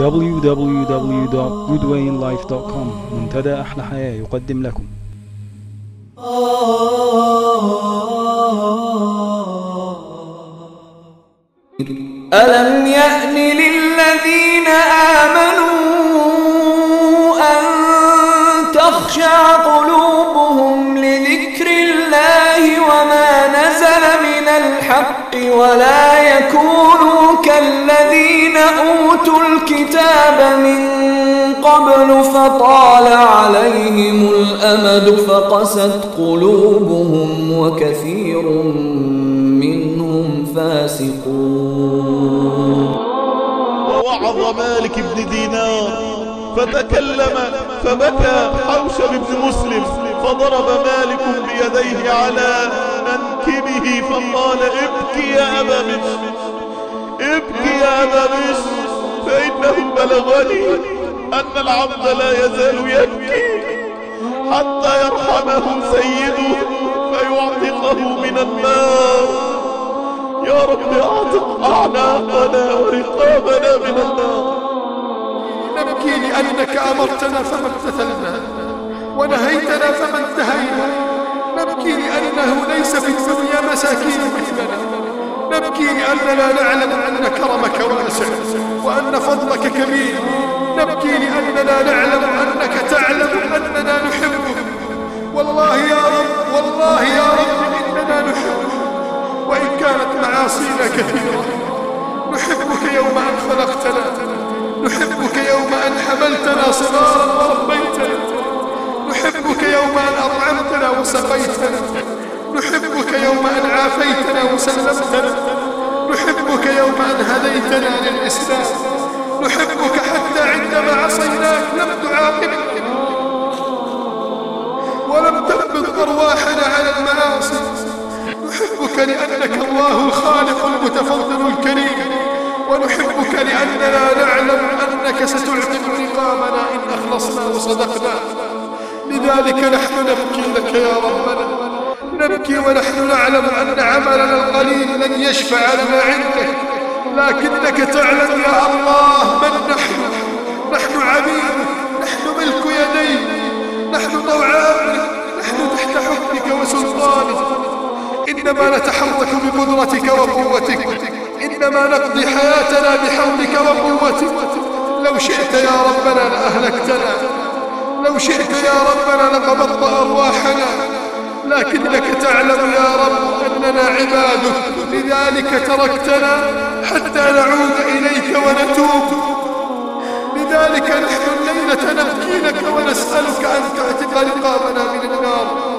www.goodwayinlife.com منتدى أحلى حياة يقدم لكم. ألم يأن للذين آمنوا أن تخشع قلوبهم لذكر الله وما نزل من الحق ولا يكونوا كالذين أوتوا الكتاب من قبل فطال عليهم الأمد فقست قلوبهم وكثير منهم فاسقون. ووعظ مالك بن دينار فتكلم فبكى حوشب بن مسلم فضرب مالك بيديه على منكبه فقال ابكي يا أبا بشر ابكي يا أبا بشر. فإنه بلغني أن العبد لا يزال يبكي حتى يرحمه سيده فيعتقه من النار يا رب اعتق أعناقنا ورقابنا من النار نبكي لأنك أمرتنا فما امتثلنا ونهيتنا فما انتهينا. نبكي لأنه ليس في نبكي لأننا نعلم أن كرمك واسع وأن فضلك كبير. نبكي لأننا نعلم أنك تعلم أننا نحبك. والله يا رب والله يا رب إننا نحبك. وإن كانت معاصينا كثيرة نحبك يوم أن خلقتنا. نحبك يوم أن حملتنا صغارا وربيتنا. نحبك يوم أن أطعمتنا وسقيتنا. عافيتنا وسلمتنا. نحبك يوم أن هديتنا للإسلام. نحبك حتى عندما عصيناك لم تعاقبنا ولم تقبض أرواحنا على المعاصي. نحبك لأنك الله الخالق المتفضل الكريم. ونحبك لأننا نعلم أنك ستعتق رقابنا إن أخلصنا وصدقنا. لذلك نحن نبكي لك يا ربنا. نبكي ونحن نعلم أن عملنا القليل لن يشفع لنا عندك. لكنك تعلم يا الله من نحن. نحن عبيدك نحن ملك يديك نحن طوع أمرك نحن تحت حكمك وسلطانك. إنما نتحرك بقدرتك وقوتك. إنما نقضي حياتنا بحولك وقوتك. لو شئت يا ربنا لأهلكتنا. لو شئت يا ربنا لقبضت أرواحنا. لكنك تعلم يا رب أننا عبادك. لذلك تركتنا حتى نعود إليك ونتوب. لذلك نحن الليلة نبكي لك ونسألك أن تعتق رقابنا من النار.